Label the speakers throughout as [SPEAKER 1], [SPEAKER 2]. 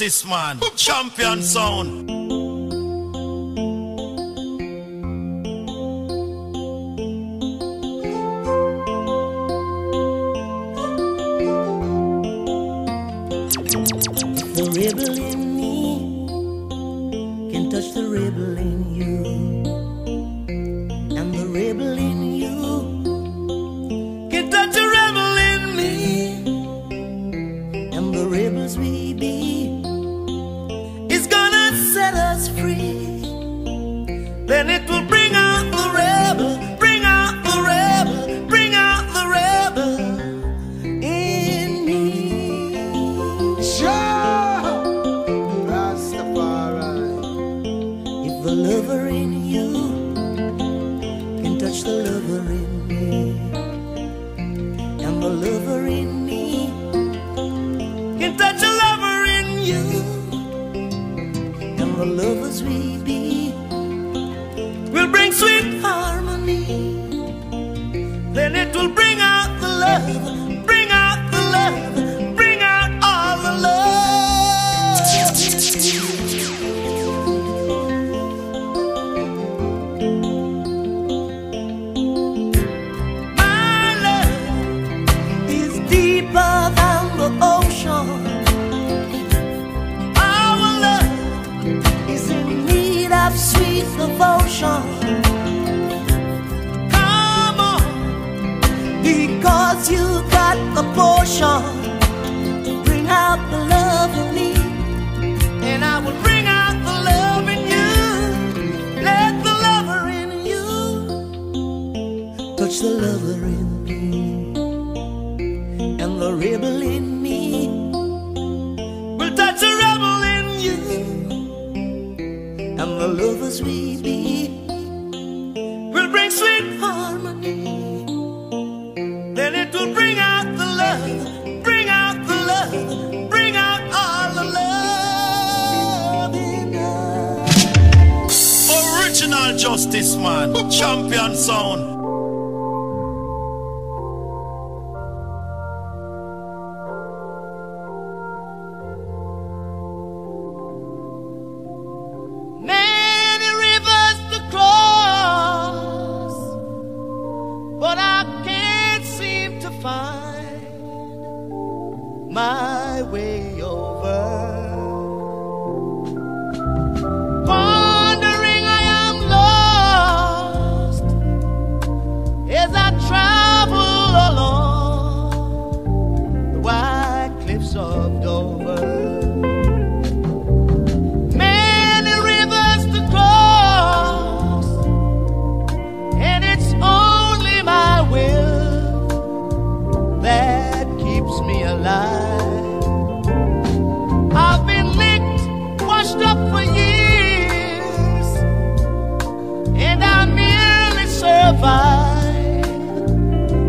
[SPEAKER 1] Justice man, champion sound.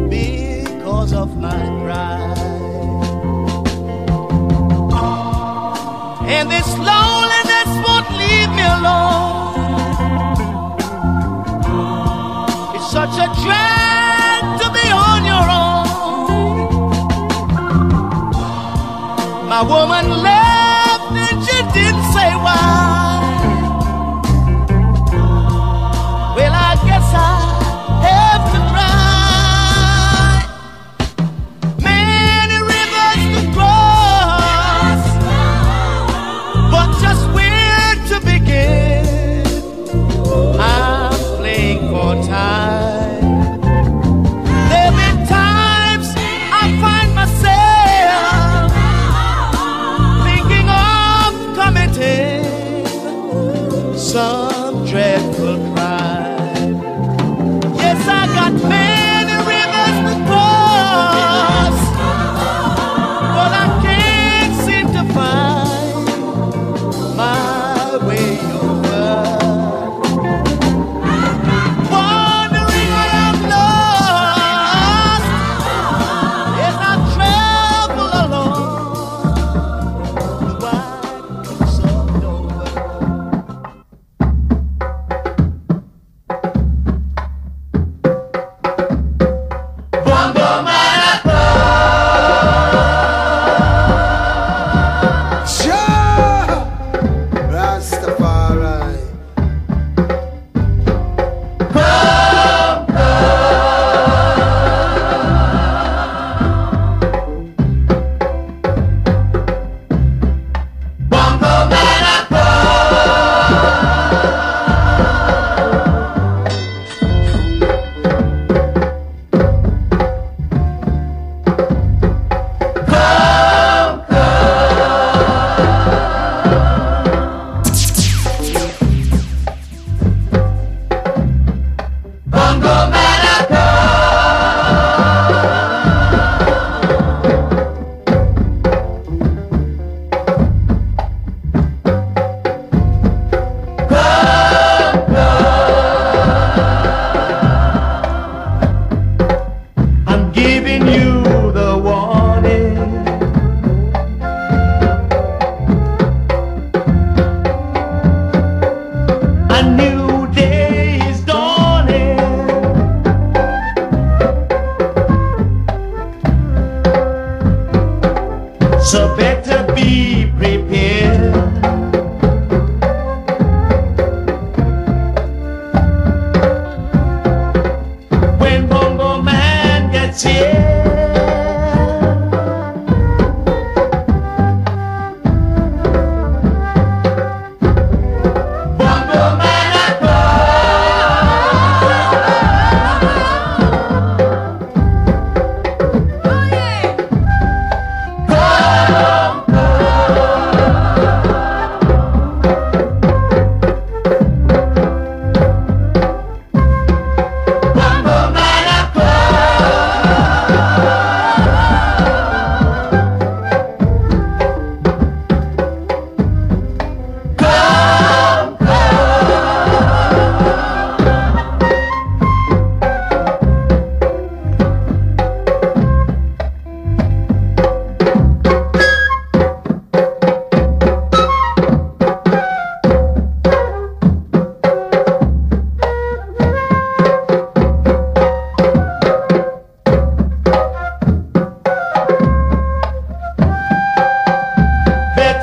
[SPEAKER 1] because of my pride. And this loneliness won't leave me alone. It's such a drag to be on your own. My woman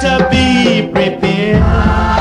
[SPEAKER 1] better be prepared.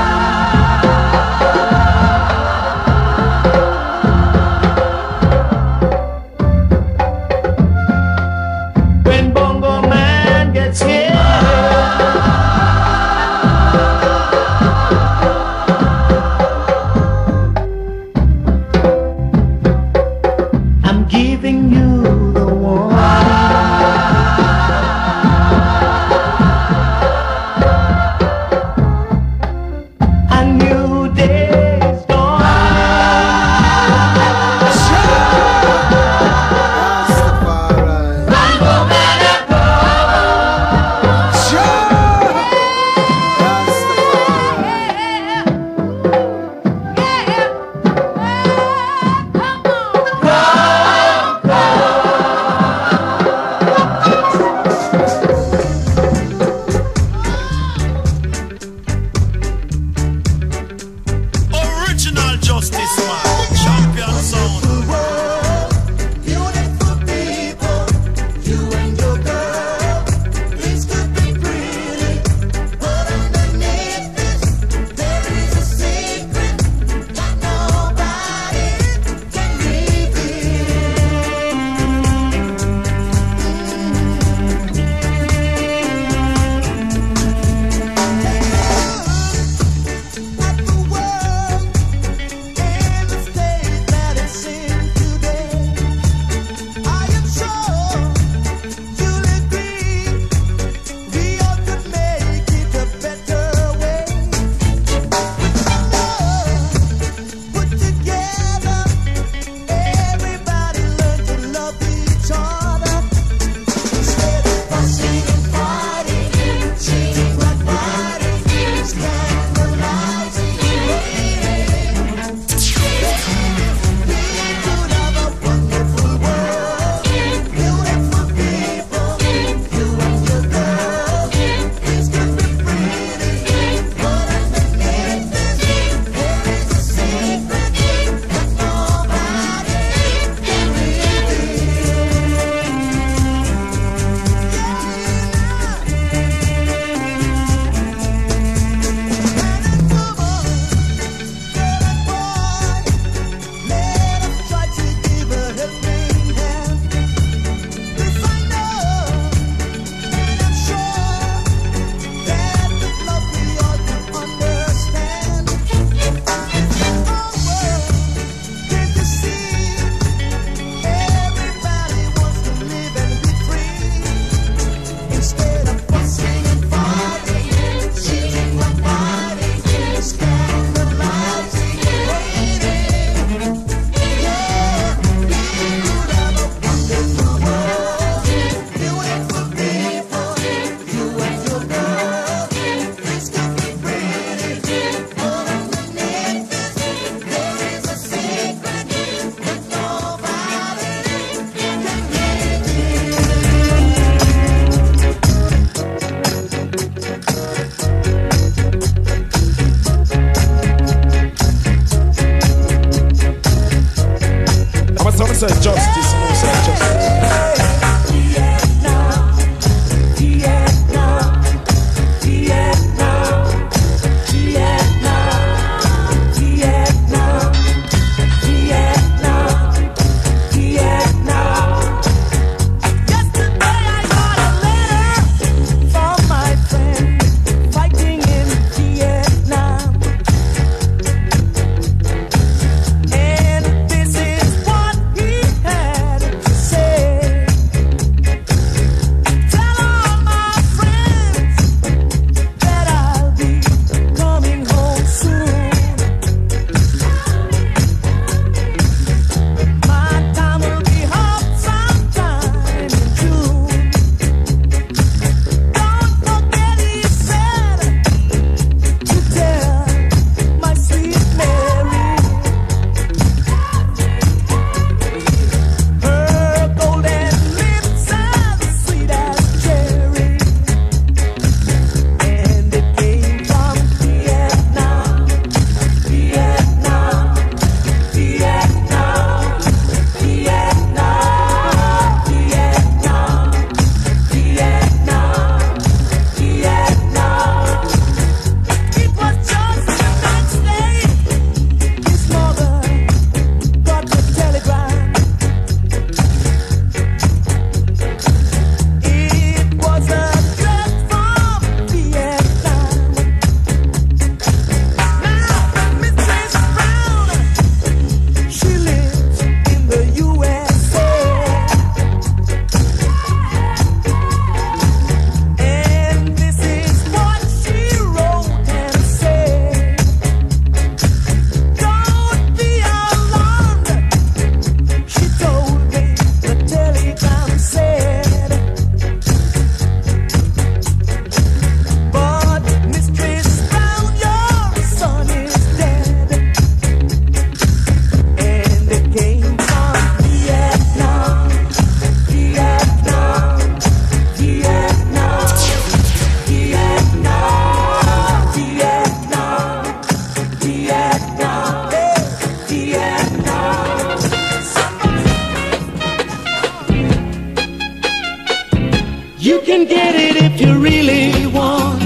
[SPEAKER 2] Can get it if you really want.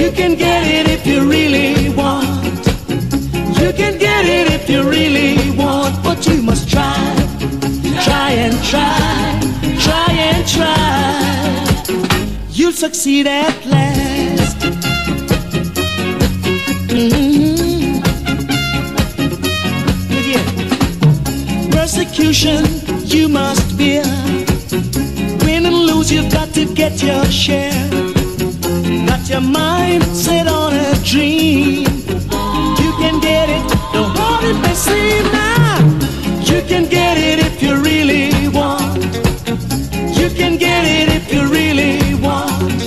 [SPEAKER 2] You can get it if you really want. You can get it if you really want, but you must try, try and try, try and try. You'll succeed at last. Mm-hmm. Yeah. Persecution you must bear. You've got to get your share. Got your mind set on a dream. You can get it, no hard it may seem now. You can get it if you really want. You can get it if you really want.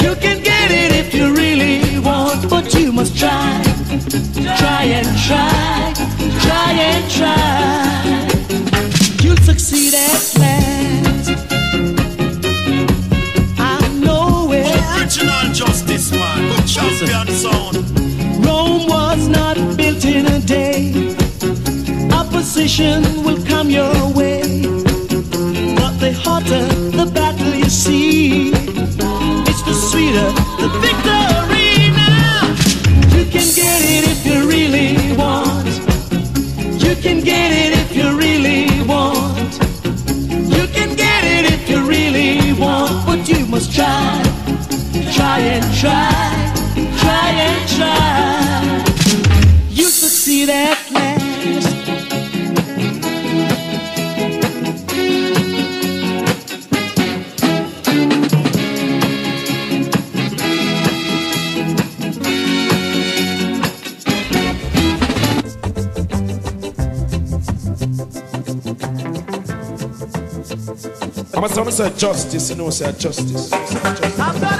[SPEAKER 2] You can get it if you really want, but you must try, try and try, try and try.
[SPEAKER 3] Sound.
[SPEAKER 2] Rome was not built in a day. Opposition will come your way. But the hotter the battle you see, it's the sweeter the victory now. You can get it if you really want. You can get it if you really want. You can get it if you really want, but you must try, try and try You succeed at last.
[SPEAKER 1] I'm gonna say justice, you know, say justice. justice.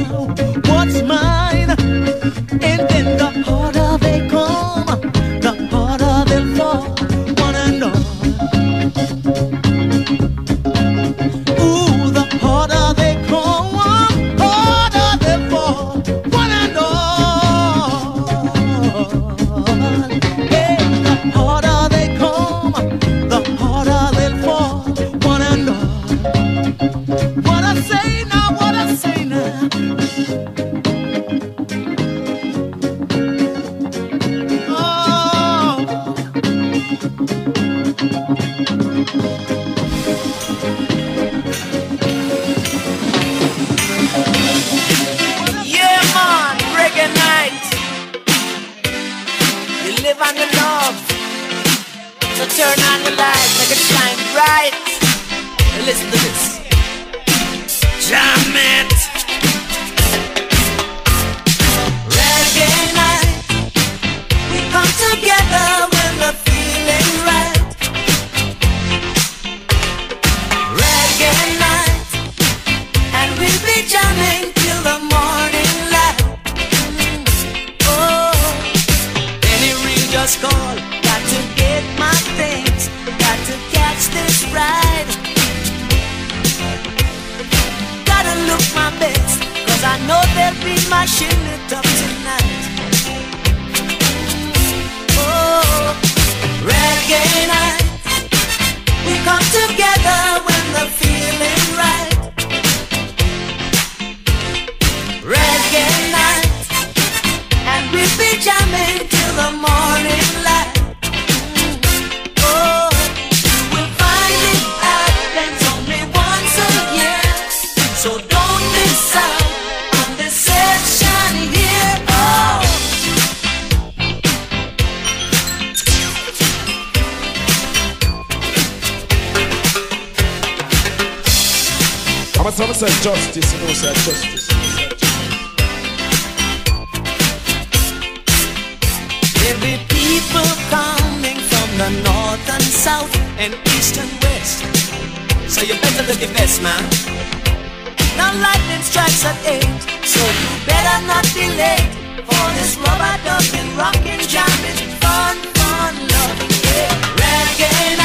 [SPEAKER 2] now. Some say
[SPEAKER 1] justice,
[SPEAKER 4] you
[SPEAKER 5] say justice.
[SPEAKER 4] There be people coming from the north and south and east and west. So you better look your best, man. Now lightning strikes at eight, so you better not be late for this rubber ducking, rockin', jam
[SPEAKER 1] is fun, fun, love, it. Reggae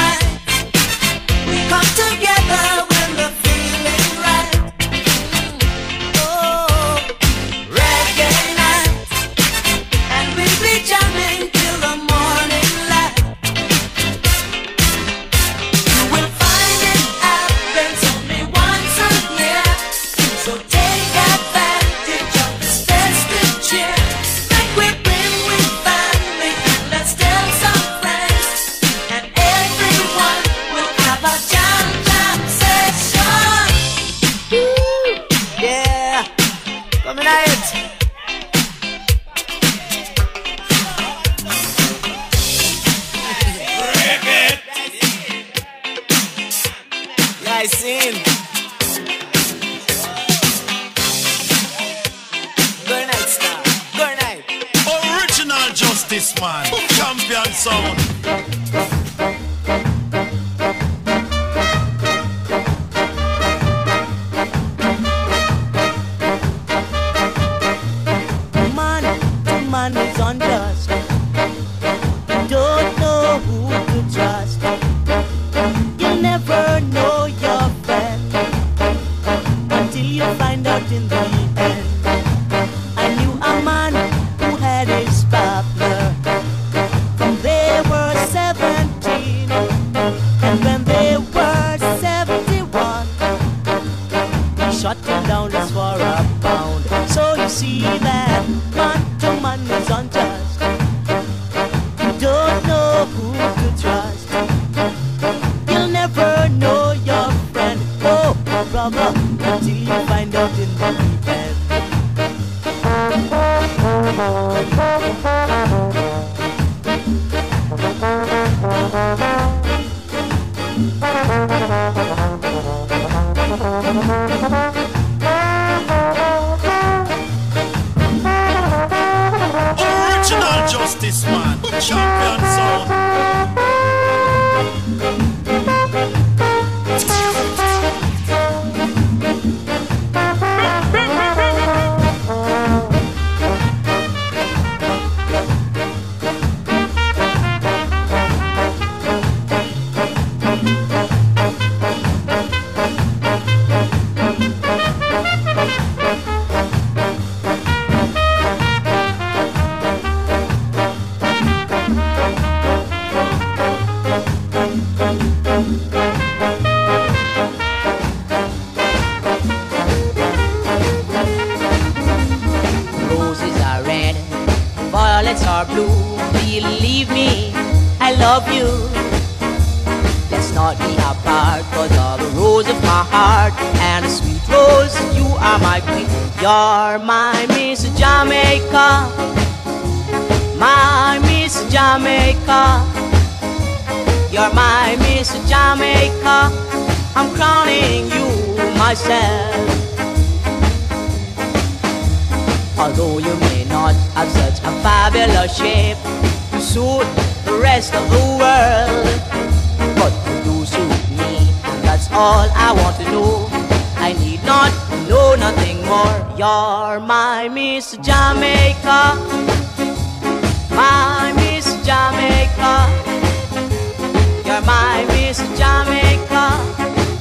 [SPEAKER 1] all I want to know. I need not know nothing more. You're my Miss Jamaica, my Miss Jamaica. You're my Miss Jamaica.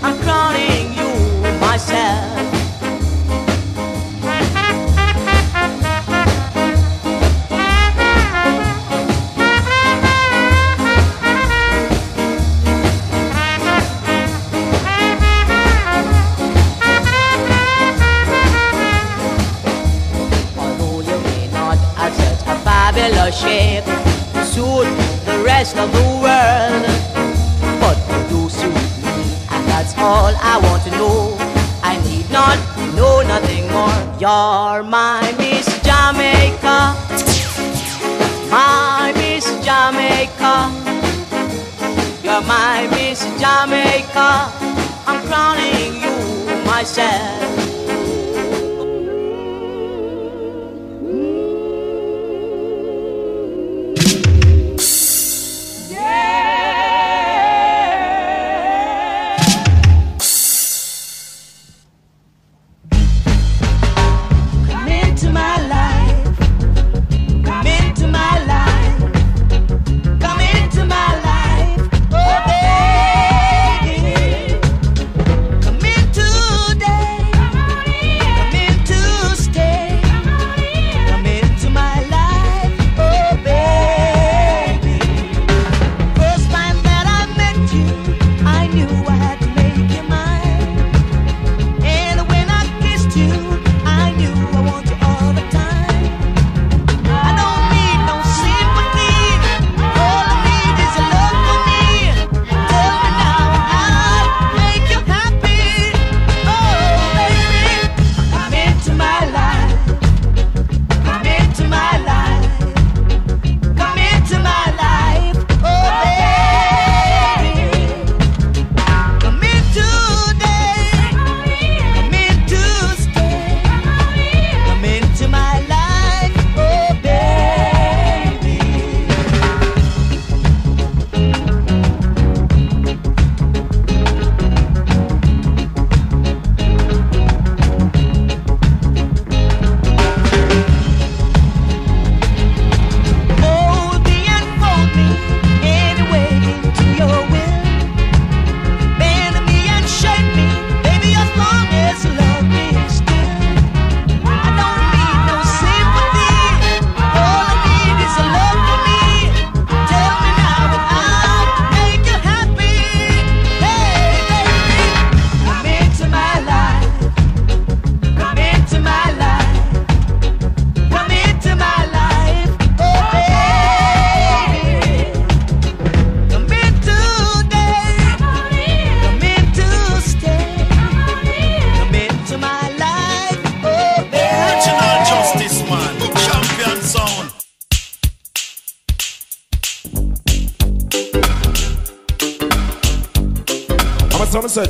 [SPEAKER 1] I'm crowning you myself. worship suit the rest of the world. But you suit me, and that's all I want to know. I need not know nothing more. You're my Miss Jamaica, my Miss Jamaica. You're my Miss Jamaica. I'm crowning you myself.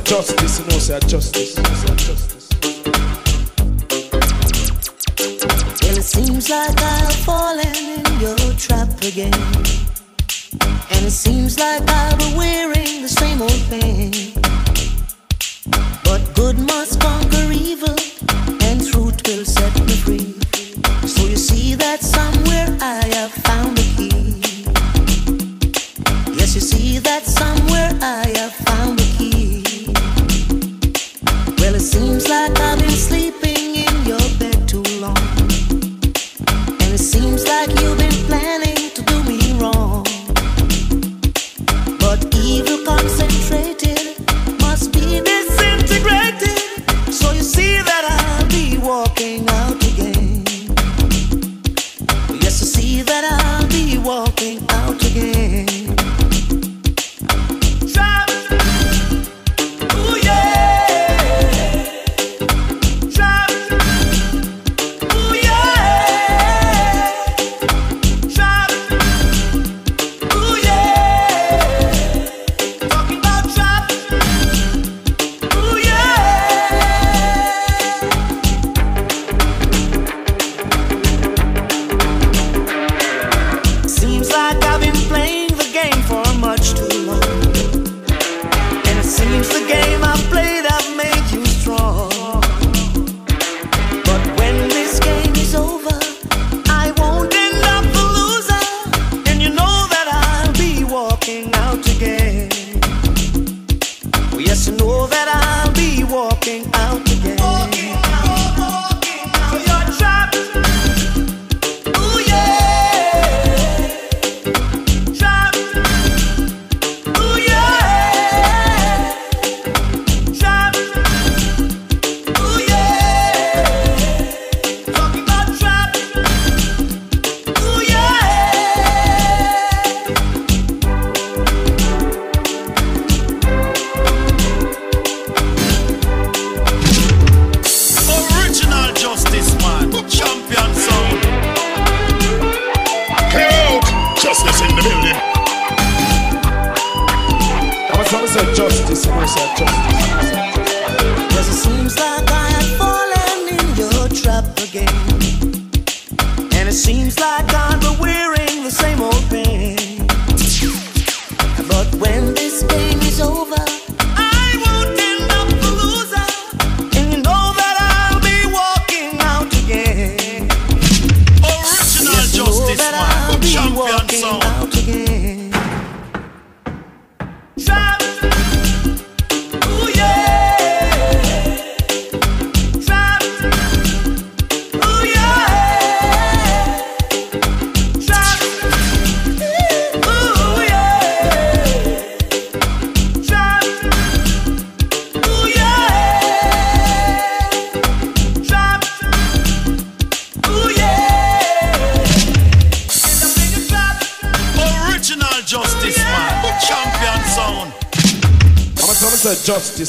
[SPEAKER 5] Just. seems like you've been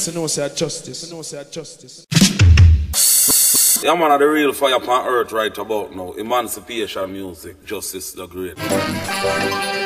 [SPEAKER 6] justice, you know, say justice,
[SPEAKER 2] you know,
[SPEAKER 6] say justice.
[SPEAKER 7] Yeah, man, are the real fire upon earth right about now. Emancipation music, justice the great.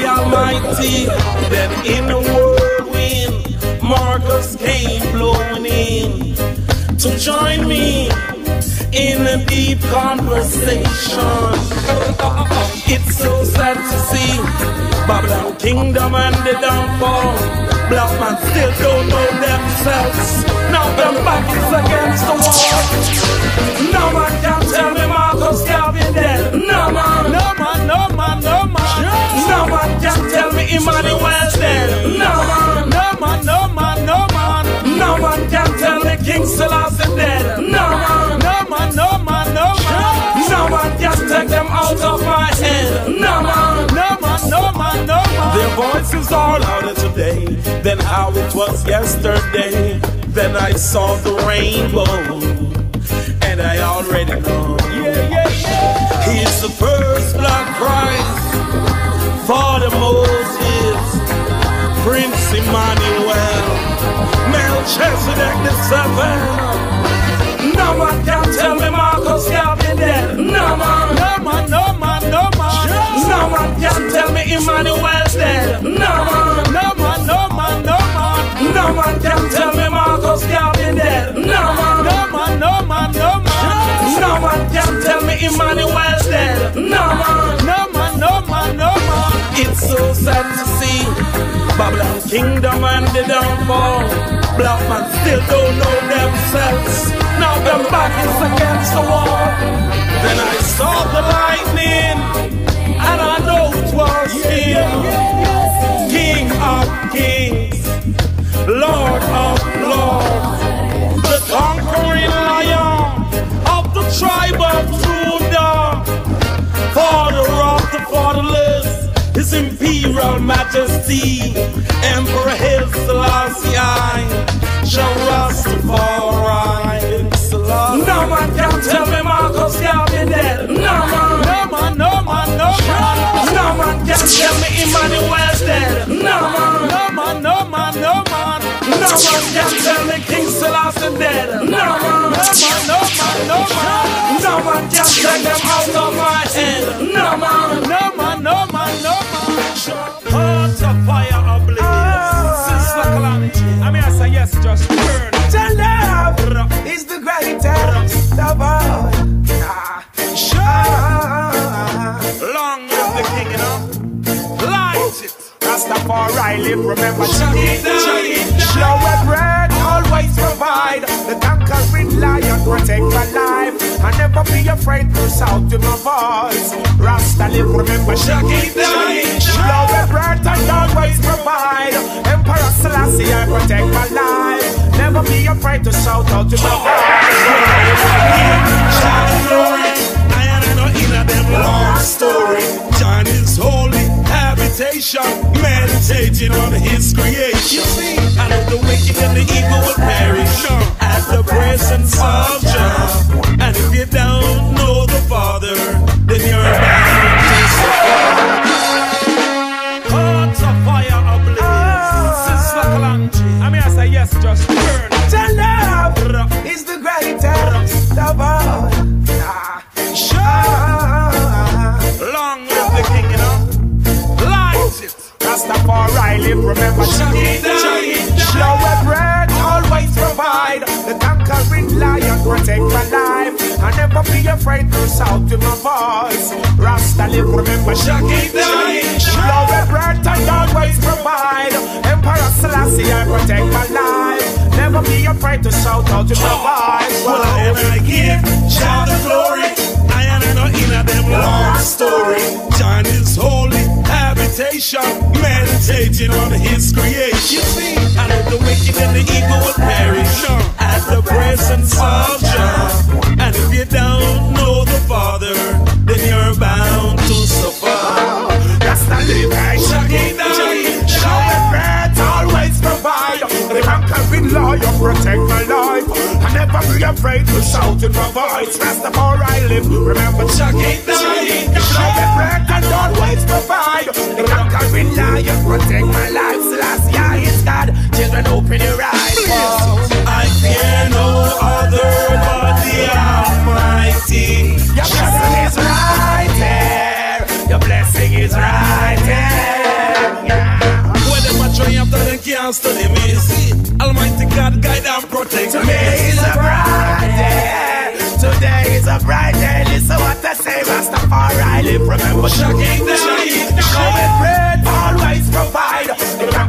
[SPEAKER 8] The Almighty, then in a whirlwind, Marcus came blowing in to join me in a deep conversation. It's so sad to see Babylon kingdom and the downfall. Black man still don't know themselves. Now them back is against the wall. No man can Can tell me Emmanuel dead. No man, no man, no man, no man. No man can tell me King Selassie dead. No man, no man, no man, no man. No man can take them out of my head. No man, no man, no man, no man. Their voices are louder today than how it was yesterday. Then I saw the rainbow, and I already know. Yeah, yeah, yeah. He's the first blood Christ for the Moses, Prince Emmanuel, Melchizedek the seven. No one can tell me Marcus Garvey dead. No man, no man, no man, no man. No man can tell me Emmanuel dead. No man, no man, no man, no man. No man can tell me Marcus Garvey dead. No man, no man, no man, no man. No man can tell me Emmanuel dead. No man, no man, no man, no man. It's so sad to see Babylon kingdom and the downfall. Black man still don't know themselves. Now them back is against the wall. Then I saw the lightning, and I know it was him. King of kings, Lord of lords, the conquering lion of the tribe of Judah. Father of the fatherless, His Imperial Majesty, Emperor Haile Selassie I, shall Rastafari. No man can tell me Marcus Garvey dead. No man, no man, no man, no man. No man can tell me Emmanuel dead. No man, no man, no man, no man. No man can tell me King Selassie dead. No man, no man, no man, no man. No man can take them out of my head. No man, no man, no man, no man. Heart of fire ablaze. Ah. Sister Calamity. I mean, I say yes, just burn.
[SPEAKER 9] Your love is the greatest of all.
[SPEAKER 8] Sure. Long live the king, you know.
[SPEAKER 10] Rastafari live, remember Shaggy Slow and bread, always provide. The conquering lion, protect my life. I never be afraid to shout to my voice. Rasta live, remember Shaggy Slow and bread, and always provide. Emperor Selassie, I protect my life. Never be afraid to shout out to my voice. Shout glory I am not in a them long story. John is holy habitation, meditating on his creation. I know the wicked and the evil will perish at the presence of Jah. And if you don't know the Father, then you're bound to suffer. Hearts of fire ablaze. Sister Kalanji. I mean, I say yes, just burn. Jah love is the greatest of all. Ah, Sure. Rastafari live, remember Shaggy Slow and bread, always provide. The conquering lion, protect my life. I never be afraid to shout to my voice. Rasta live, remember Shaggy Slow and bread, and always provide. Emperor Selassie, I protect my life. Never be afraid to shout out to my voice. And I give the and the evil will perish at the presence of Jah. And if you don't know the Father, then you're bound to suffer. That's the living Shaggy Show and bread always provide. The conquering lion protect my life. I never be afraid to shout in my voice. Rastafari live. Remember Shaggy Show and bread and always provide. The conquering lion protect my life. Last year is God. Children open your eyes. I fear no other but the Almighty. Your blessing is right there. Your blessing is right there. Yeah. When them a try after them can't study me, Almighty God guide and protect me. Today is a bright day. Today is a bright day. Listen what I say, Rastafari live. the Shaggy Show and bread always provide.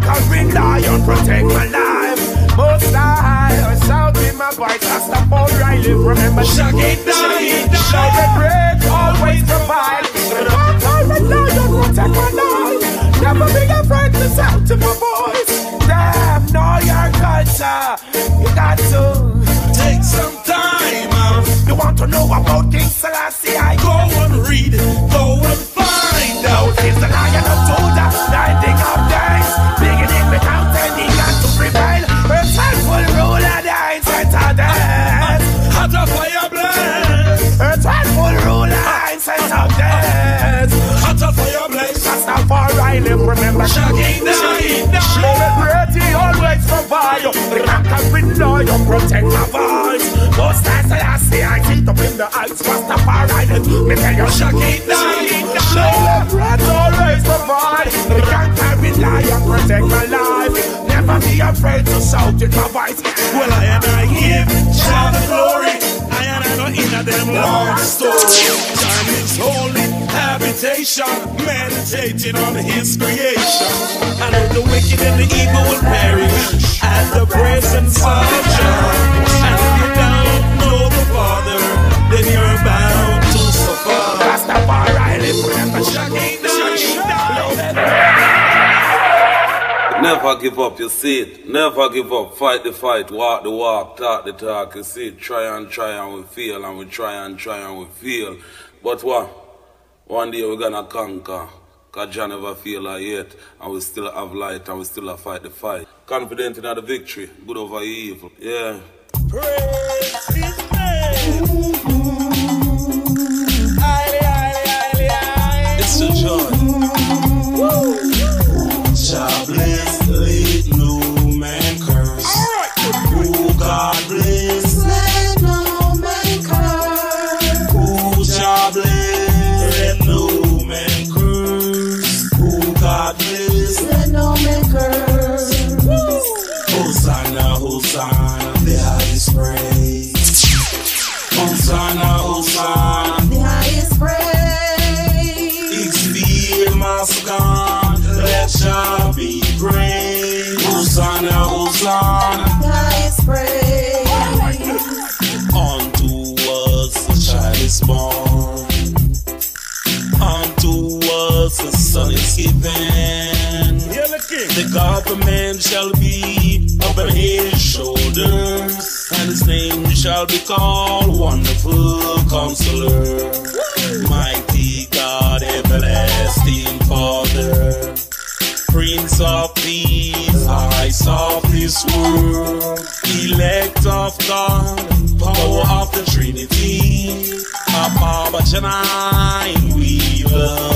[SPEAKER 10] The conquering lion protect my life. Most high, I shout in my voice. Rastafari live. Remember Shaggy Show and bread always provide. The conquering lion protect my life. Never be afraid to shout to my voice. Damn, know your culture. You got to take some time out. You want to know about King Selassie? I go and read, go Rastafari live, remember. Shaggy Show it ready, always provide The conquering lion, protect my voice. Most times I see I sit up in the heights Rastafari me tell you. Shaggy it ready, always provide. The conquering lion, protect my life. Never be afraid to shout in my voice. Well I and I give Jah the glory. I and I know in a them long story. Time is holy habitation, meditating on his creation. I know the wicked and the evil will perish at the presence of Jah. And if you don't know the Father, then you're bound to suffer. Rastafari live remember Shaggy
[SPEAKER 7] Never give up, you see it. Never give up. Fight the fight, walk the walk, talk the talk, you see it. Try and try and we fail, and we try and try and we fail. But what? One day we're gonna conquer. Cause Jah never fail her yet. And we still have light and we still have fight the fight. Confident in the victory. Good over evil. Yeah.
[SPEAKER 10] Praise His name.
[SPEAKER 8] It's a joy. Jah is born. Unto us a son is given. The government shall be upon his shoulders, and his name shall be called Wonderful Counselor, Mighty God, Everlasting Father, Prince of Peace, Eyes of this world, Elect of God, Janai, we love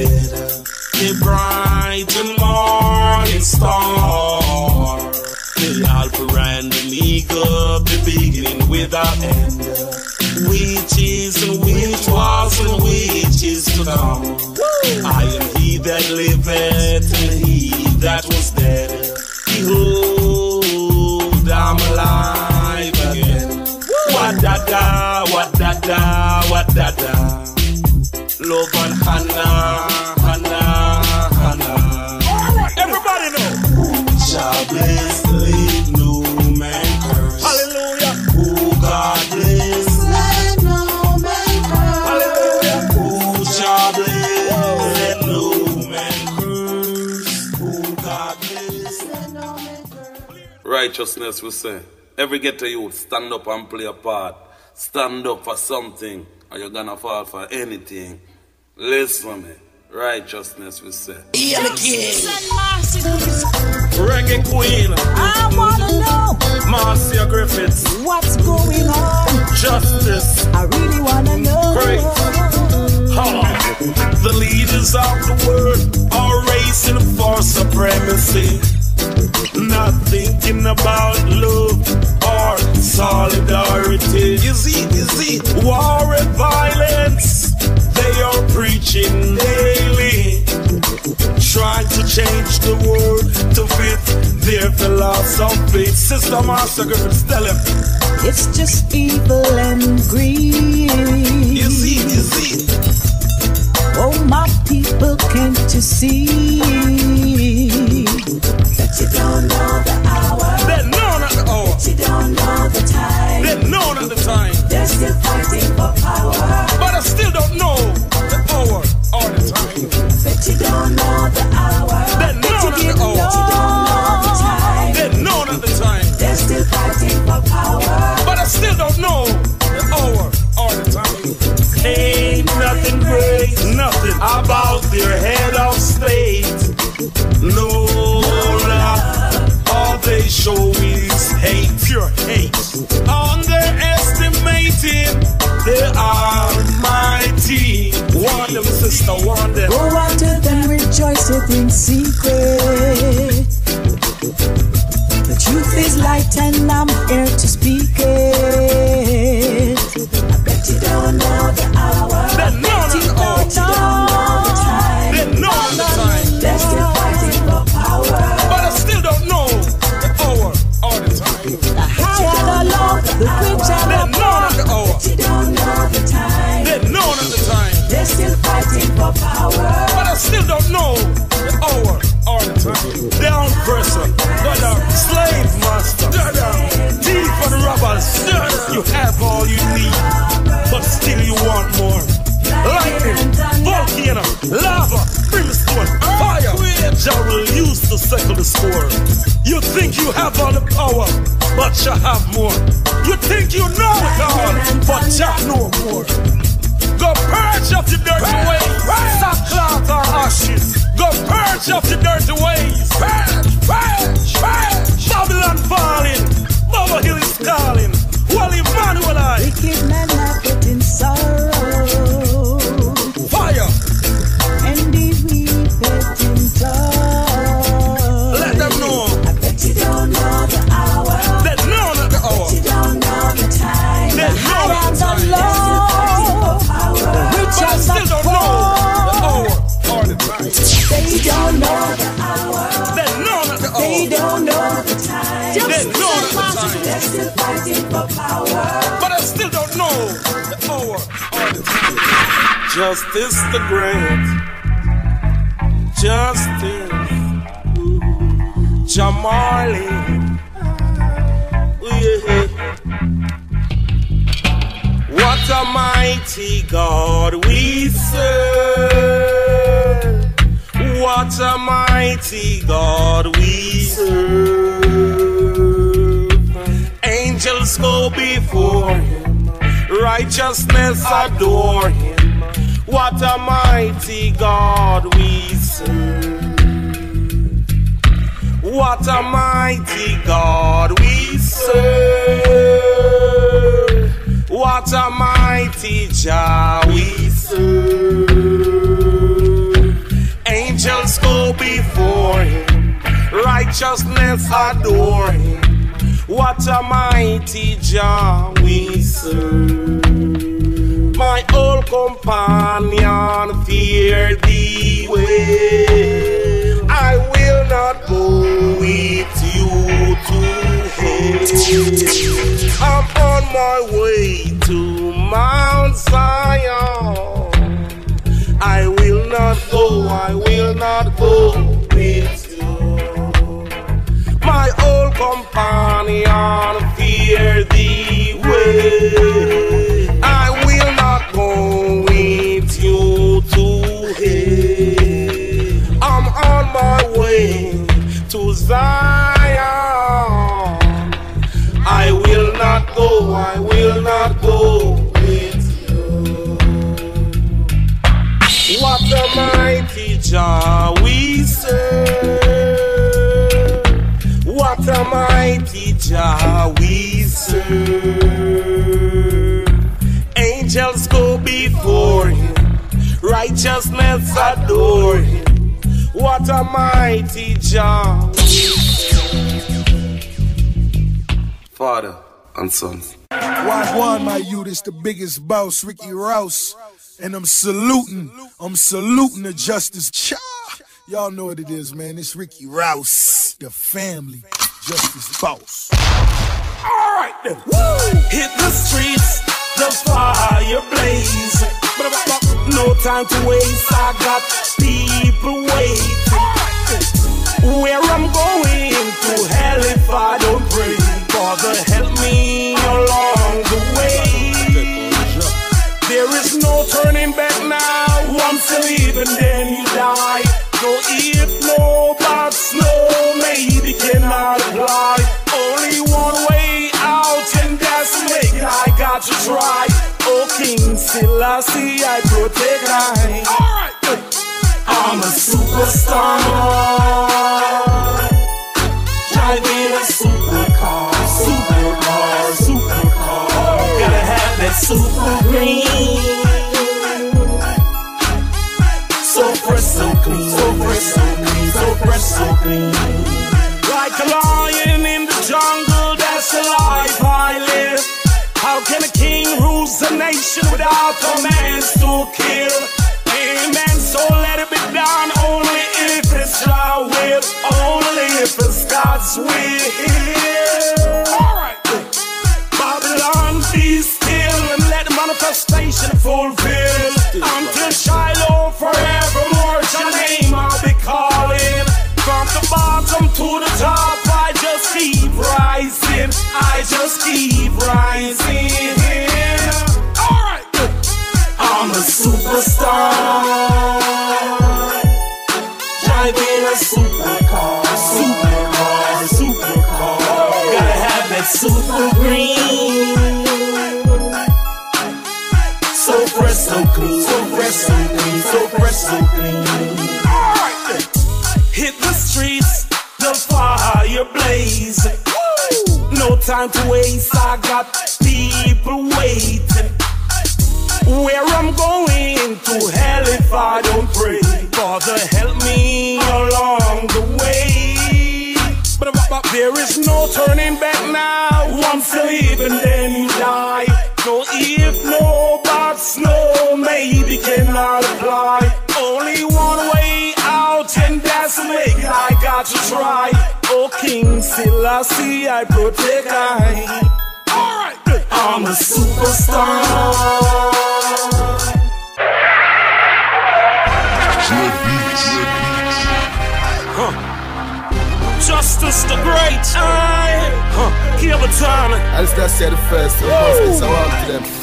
[SPEAKER 8] David, the bright and morning star, the Alpha and Omega, the beginning without end, which is and which was and which is to come. I am he that liveth and he that was dead. Behold, I'm alive again. What da da, what da da, what da da. Love and Hannah,
[SPEAKER 7] Righteousness, we say. Every ghetto youth, stand up and play a part. Stand up for something, or you're gonna fall for anything. Listen me. Righteousness, we say.
[SPEAKER 8] Reggae Queen,
[SPEAKER 11] I wanna know
[SPEAKER 8] Marcia Griffiths,
[SPEAKER 11] what's going on.
[SPEAKER 8] Justice.
[SPEAKER 11] I really wanna know.
[SPEAKER 8] Great. Ha. The leaders of the world are racing for supremacy. Not thinking about love or solidarity. You see, you see, war and violence, they are preaching daily. Trying to change the world to fit their philosophy. Sister Marcia Griffiths, tell him.
[SPEAKER 11] It's just evil and greed.
[SPEAKER 8] You see, you see.
[SPEAKER 11] Oh, my people, can't you see?
[SPEAKER 5] But you don't know the hour.
[SPEAKER 8] They know not the hour.
[SPEAKER 5] You don't know the time.
[SPEAKER 8] They know not the time.
[SPEAKER 5] They're still fighting for power.
[SPEAKER 8] Pure hate. Underestimating the Almighty. Warn them, sister, warn them.
[SPEAKER 11] Go to them rejoicing in secret. The truth is light and I'm here to speak it.
[SPEAKER 5] You
[SPEAKER 8] need, but still you want more. Lightning, volcano, lava, brimstone, fire. Jah will use to settle the score. You think you have all the power, but you have more. You think you know it all, but Jah know more. Go purge up the dirty ways. Sackcloth or ashes. Go purge up the dirty ways. Purge, purge. Justice the great. Justice. Jamali. Oh, yeah. What a mighty God we serve. What a mighty God we serve. Angels go before him, righteousness adore him. What a mighty God we serve. What a mighty God we serve. What a mighty Jah we serve. Angels go before him, righteousness adore him. What a mighty Jah we serve. My old companion, fear thee well. I will not go with you to hell. I'm on my way to Mount Zion. I will not go, I will not go with you. My old companion, fear thee well. Zion. I will not go, I will not go with you. What a mighty Jah we serve. What a mighty Jah we serve. Angels go before him, righteousness adore him. What a mighty Jah
[SPEAKER 7] Father and sons.
[SPEAKER 6] Why one, my youth, it's the biggest boss, Ricky Rouse. And I'm saluting, I'm saluting the Justice Cha. Y'all know what it is, man. It's Ricky Rouse, the family, Justice Boss.
[SPEAKER 8] Alright then. Hit the streets, the fire blaze. No time to waste, I got people waiting. Where I'm going to hell if I don't pray. Father, help me along the way. There is no turning back now. Once you leave and then you die. No if, no buts, no maybe cannot apply. Only one way out, and that's make. I got to try. Oh, King Selassie, I protect I. Alright, I'm a superstar. Driving a supercar, supercar, supercar. Gotta have that super green. So fresh, so clean, so fresh, so clean, so fresh, so clean. Like a lion in the jungle, that's the life I live. How can a king rule a nation without commands to kill? Amen. So let it be done only if it's your will, only if it's God's will. Alright. Babylon, be still and let the manifestation fulfill. Until Shiloh forevermore, your name I'll be calling. From the bottom to the top, I just keep rising. I just keep rising. Superstar. Driving a supercar. Supercar, supercar. Gotta have that super green. So fresh, so clean. So fresh, so clean. So fresh, so clean. Hit the streets, the fire blaze. Woo! No time to waste, I got people waiting. Where I'm going to hell if I don't pray. Father, help me along the way. But there is no turning back now. Once you live and then you die. No if, no buts, no maybe cannot apply. Only one way out, and that's make. I got to try. Oh, King Selassie, I protect I. I'm a superstar. Justice the Great. I, huh, give a time.
[SPEAKER 9] I'll just say the first, of course, it's walk to them.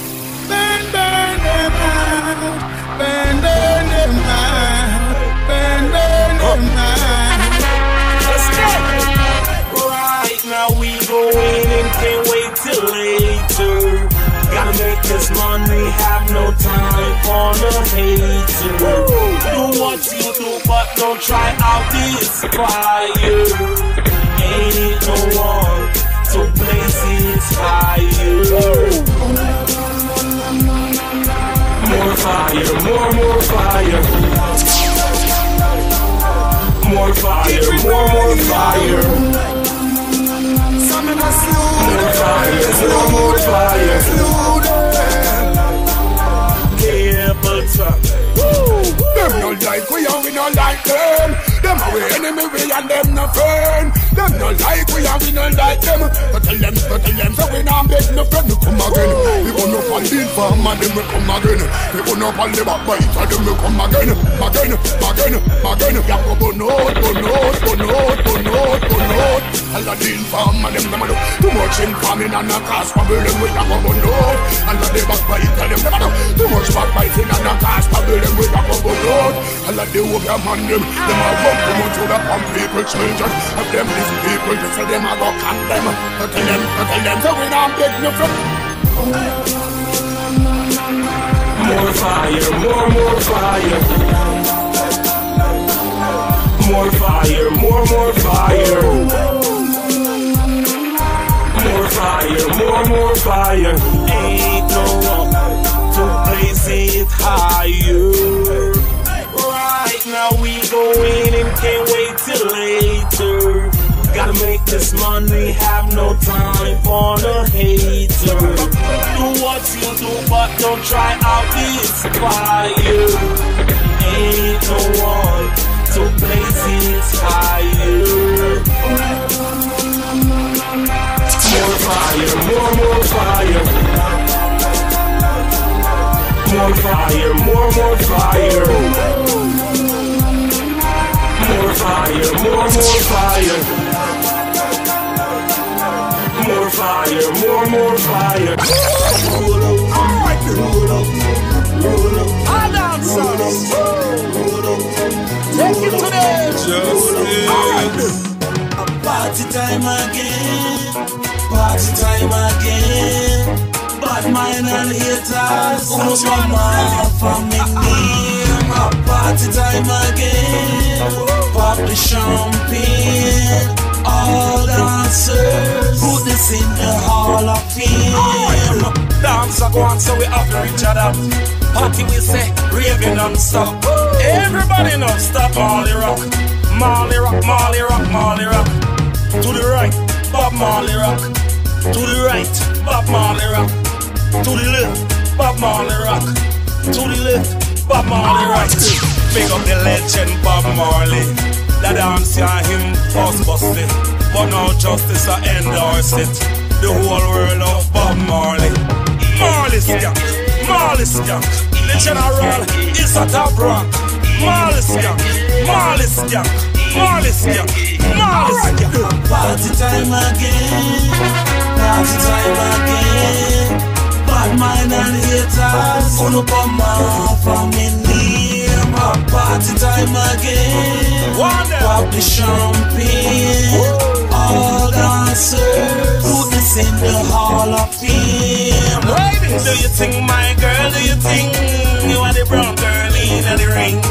[SPEAKER 8] Hater. Do what you do, but don't try out this fire. Ain't no one to places higher. More fire, more, more fire. More fire, more, more fire. More fire, more, more fire. Cable top.
[SPEAKER 6] Them no like we and we no like them. Them our enemy, we and them no friend. Them no like we and we no like them. So tell them, so tell them, so we not beg no friend to come again. We go no on the farm and them we come again. We go no on the backbite and them we come again. Again, again, again. Ya go burn out, burn out, burn out, burn out. All the deal farm and them them do too much in farming and a cause problem. We ya go burn out. All the backbite and them them do too much backbiting and a cause problem. We ya go burn out. All the over man them, them a much to the pump people children. Of them these people, just so them a go condemn. So tell them, tell them, so we not beg no friend.
[SPEAKER 8] More fire, more, more fire. More fire, more, more fire. More fire, more, more fire. Ain't no one to place it higher. Now we going and can't wait till later. Gotta make this money, have no time for the hater. Do what you do, but don't try out this fire. Ain't no one to place it higher. More fire, more, more fire. More fire, more, more fire. Fire, more, more fire. More fire, more, more fire. Roll up, roll up, roll up. I dance roll up. Take it to the
[SPEAKER 1] Justice. Party time again, party time again. Bad mind and haters, who come off from me party time again, the champagne. All dancers, put this in the hall of fame.
[SPEAKER 8] Dance a go on, so we have to reach out. Party we say, raving non-stop. Everybody know, stop Marley rock. Marley rock, Marley rock, Marley rock. To the right, Bob Marley rock. To the right, Bob Marley rock. To the left, Bob Marley rock. To the left, Bob Marley rock. Big up the legend Bob Marley. The dance yeah, him first busted. But now justice I endorse it. The whole world of Bob Marley. Marley skank, Marley skank. The general is a top rank. Marley skank, Marley skank, Marley skank, Marley skank.
[SPEAKER 1] Party time again, party time again. Bad mind and haters, who no come off from me A party time again, pop the champagne. All dancers, put this in the hall of fame.
[SPEAKER 8] Do you think my girl? Do you think you are the brown girl in the ring?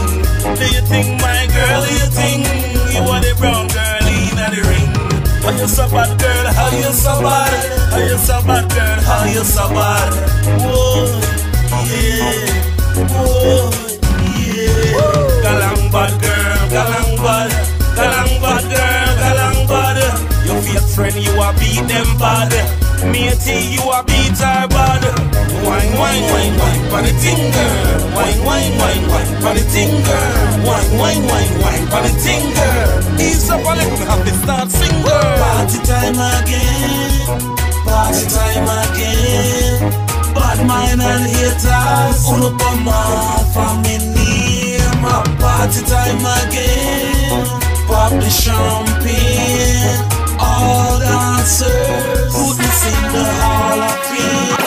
[SPEAKER 8] Do you think my girl? Do you think you are the brown girl in the ring? How you so bad, girl? How you so bad? How you so bad, girl? How you so bad? Whoa, yeah, whoa, galang bad, galang bad girl, galang bad. Your fake friend, you a beat them bad.
[SPEAKER 12] Matey, you a beat her bad. Wine, wine, wine, wine, for the ting girl. Wine, wine, wine, wine, for the ting girl. Wine, wine, wine, wine, for the ting girl. Ease up a little, have to start sing.
[SPEAKER 8] Party time again, party time again. Bad mind and haters, uno come off from me. Party time again, pop the champagne. All dancers, this in the Hall of Fame.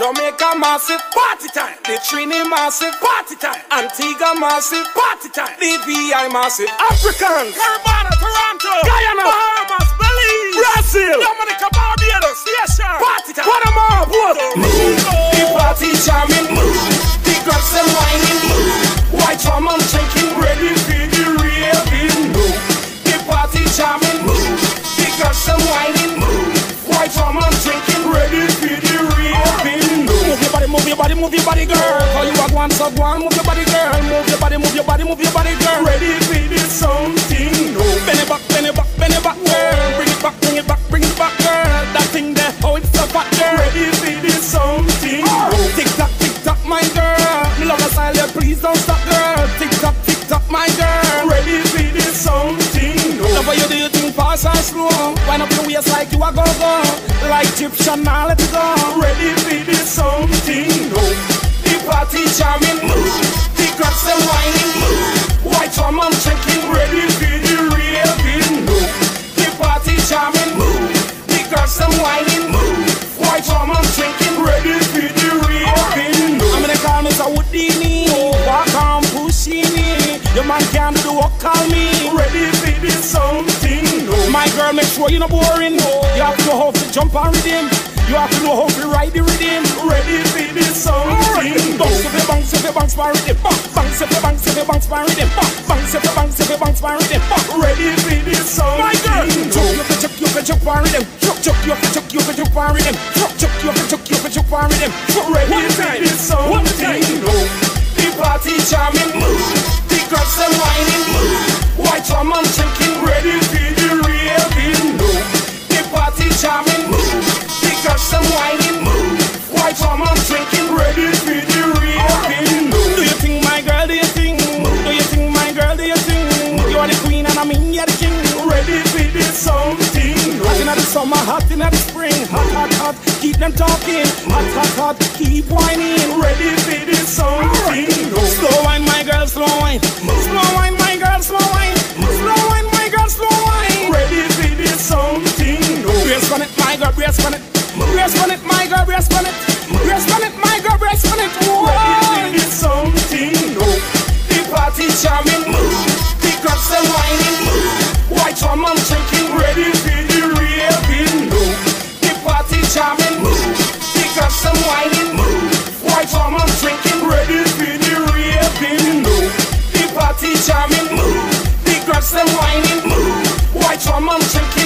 [SPEAKER 12] Jamaica massive party time. The Trini massive party time. Antigua massive party time. The VI massive Africans. Guyana. Bahamas, Belize. Brazil. Dominica, Sir. Party time. Panama, Puerto Rico. The party charming. The girls them whining. Move. White woman shaking. Ready for the raving. The party charming. The girls them whining. Move. White woman drinking. Ready for the raving. Move your body, move your body, move your body, girl. Call you a one, so go on, move your body, girl. Move your body, move your body, move your body, girl. Ready for this something please don't stop, girl. Tick tock, tick tock, my girl. Ready for this something new. Love how you do your thing fast and slow. Wind up your waist like you a go go. Like Egyptian, now let it go. Ready for this something new. The party charming. The girls them whining. move. White woman checking. Ready for the call me. Ready for this something new. My girl, make sure you're not boring. You have to know how to jump on rhythm. You have to know how to ride the rhythm. Ready for this something new. Bounce if you bounce if you bounce for rhythm. Bounce if you bounce if you bounce for rhythm. Bounce if you bounce if you bounce for rhythm. Ready for this something My girl, chuck you, chuck you, chuck for rhythm. Chuck, chuck you, chuck you, chuck for rhythm. Chuck, chuck you, chuck you, chuck for rhythm. Ready for this something new. The party charming. The girls them whining. White woman shaking. Ready for the raving. The party charming. The girls them whining. White woman drinking. Ready for the raving. Do you think my girl? Do you think? Do you think my girl? Do you think you are the queen and I mean you're the king? Ready for this something. Summer, hot in the spring. Hot, hot, hot. Keep them talking. Hot, hot, hot. Keep whining. Ready for this something. Slow wine, my girl, slow wine. Slow wine, my girl, slow wine. Slow wine, my girl, slow wine. Ready for this something. Brace on it, my girl, brace on it. Brace on it, my girl, brace on it. Brace on it, my girl, brace on it. Ready for this something. The party charming. The girls them whining. White woman shaking. The girls them whining. White woman drinking. Ready for the raving. The party charming. The girls them whining. White woman drinking.